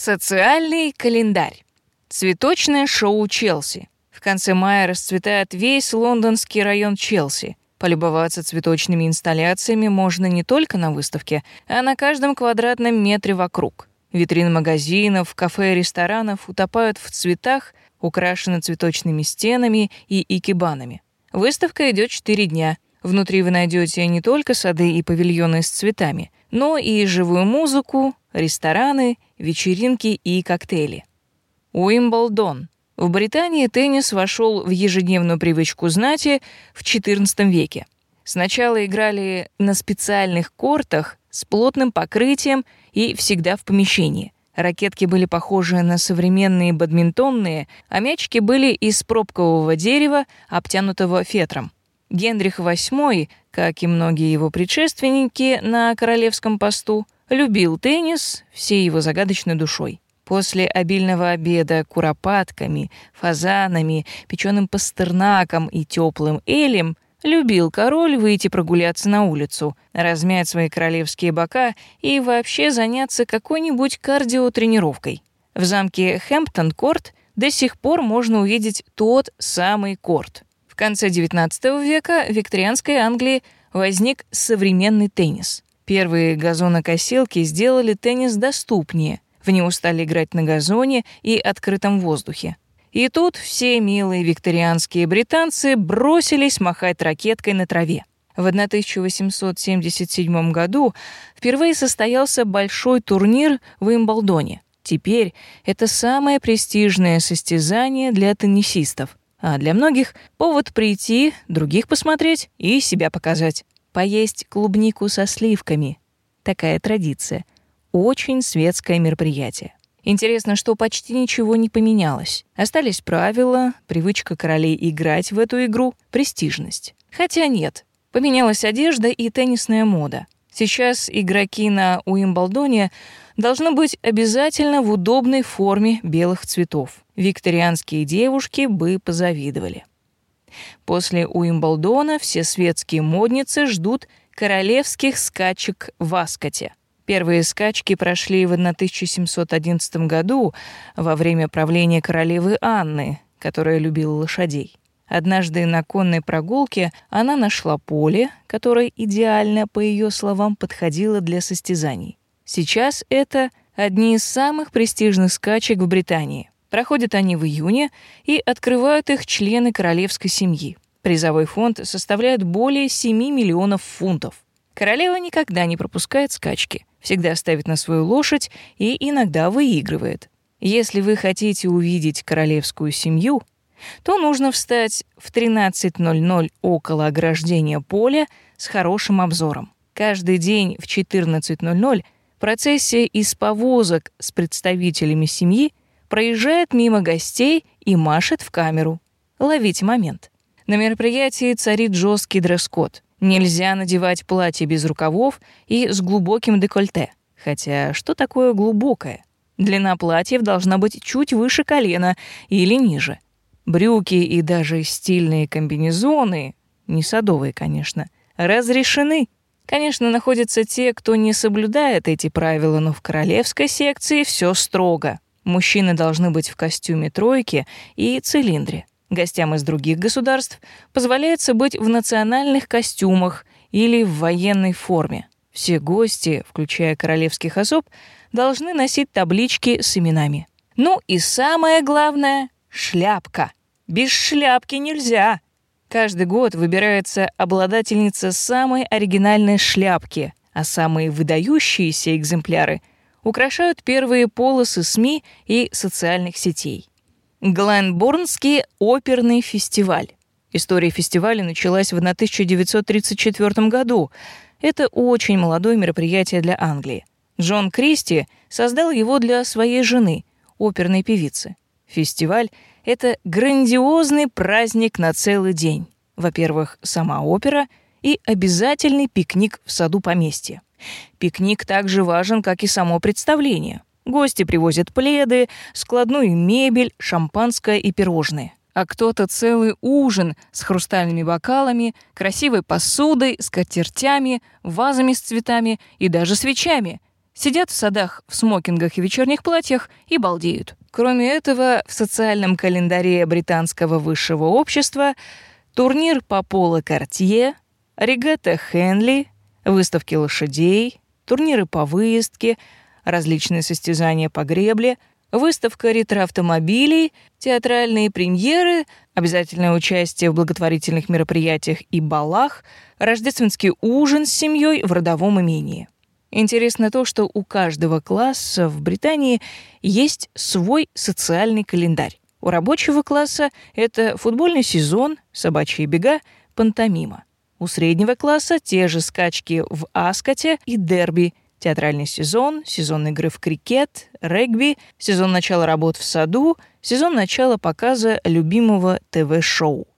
Социальный календарь. Цветочное шоу Челси. В конце мая расцветает весь лондонский район Челси. Полюбоваться цветочными инсталляциями можно не только на выставке, а на каждом квадратном метре вокруг. Витрины магазинов, кафе и ресторанов утопают в цветах, украшены цветочными стенами и икебанами. Выставка идет 4 дня. Внутри вы найдете не только сады и павильоны с цветами, но и живую музыку, рестораны, вечеринки и коктейли. Уимблдон. В Британии теннис вошел в ежедневную привычку знати в XIV веке. Сначала играли на специальных кортах с плотным покрытием и всегда в помещении. Ракетки были похожи на современные бадминтонные, а мячики были из пробкового дерева, обтянутого фетром. Генрих VIII, как и многие его предшественники на королевском посту, любил теннис всей его загадочной душой. После обильного обеда куропатками, фазанами, печеным пастернаком и теплым элем любил король выйти прогуляться на улицу, размять свои королевские бока и вообще заняться какой-нибудь кардиотренировкой. В замке Хэмптон-Корт до сих пор можно увидеть тот самый корт. В конце XIX века в викторианской Англии возник современный теннис — Первые газонокосилки сделали теннис доступнее. В него стали играть на газоне и открытом воздухе. И тут все милые викторианские британцы бросились махать ракеткой на траве. В 1877 году впервые состоялся большой турнир в Уимблдоне. Теперь это самое престижное состязание для теннисистов, а для многих повод прийти, других посмотреть и себя показать поесть клубнику со сливками. Такая традиция. Очень светское мероприятие. Интересно, что почти ничего не поменялось. Остались правила, привычка королей играть в эту игру, престижность. Хотя нет, поменялась одежда и теннисная мода. Сейчас игроки на Уимблдоне должны быть обязательно в удобной форме белых цветов. Викторианские девушки бы позавидовали. После Уимблдона все светские модницы ждут королевских скачек в Аскоте. Первые скачки прошли в 1711 году во время правления королевы Анны, которая любила лошадей. Однажды на конной прогулке она нашла поле, которое идеально, по ее словам, подходило для состязаний. Сейчас это одни из самых престижных скачек в Британии. Проходят они в июне и открывают их члены королевской семьи. Призовой фонд составляет более 7 миллионов фунтов. Королева никогда не пропускает скачки, всегда ставит на свою лошадь и иногда выигрывает. Если вы хотите увидеть королевскую семью, то нужно встать в 13.00 около ограждения поля с хорошим обзором. Каждый день в 14.00 процессия из повозок с представителями семьи проезжает мимо гостей и машет в камеру. Ловите момент. На мероприятии царит жесткий дресс-код. Нельзя надевать платье без рукавов и с глубоким декольте. Хотя что такое глубокое? Длина платьев должна быть чуть выше колена или ниже. Брюки и даже стильные комбинезоны, не садовые, конечно, разрешены. Конечно, находятся те, кто не соблюдает эти правила, но в королевской секции все строго. Мужчины должны быть в костюме тройки и цилиндре. Гостям из других государств позволяется быть в национальных костюмах или в военной форме. Все гости, включая королевских особ, должны носить таблички с именами. Ну и самое главное — шляпка. Без шляпки нельзя. Каждый год выбирается обладательница самой оригинальной шляпки, а самые выдающиеся экземпляры — украшают первые полосы СМИ и социальных сетей. Гленборнский оперный фестиваль. История фестиваля началась в 1934 году. Это очень молодое мероприятие для Англии. Джон Кристи создал его для своей жены, оперной певицы. Фестиваль — это грандиозный праздник на целый день. Во-первых, сама опера и обязательный пикник в саду поместья. Пикник так же важен, как и само представление. Гости привозят пледы, складную мебель, шампанское и пирожные. А кто-то целый ужин с хрустальными бокалами, красивой посудой, скатертями, вазами с цветами и даже свечами. сидят в садах в смокингах и вечерних платьях и балдеют. Кроме этого, в социальном календаре британского высшего общества турнир по поло Кортье, регата Хенли, выставки лошадей, турниры по выездке, различные состязания по гребле, выставка ретро-автомобилей, театральные премьеры, обязательное участие в благотворительных мероприятиях и балах, рождественский ужин с семьей в родовом имении. Интересно то, что у каждого класса в Британии есть свой социальный календарь. У рабочего класса это футбольный сезон, собачьи бега, пантомима. У среднего класса те же скачки в Аскоте и дерби, театральный сезон, сезон игры в крикет, регби, сезон начала работ в саду, сезон начала показа любимого ТВ-шоу.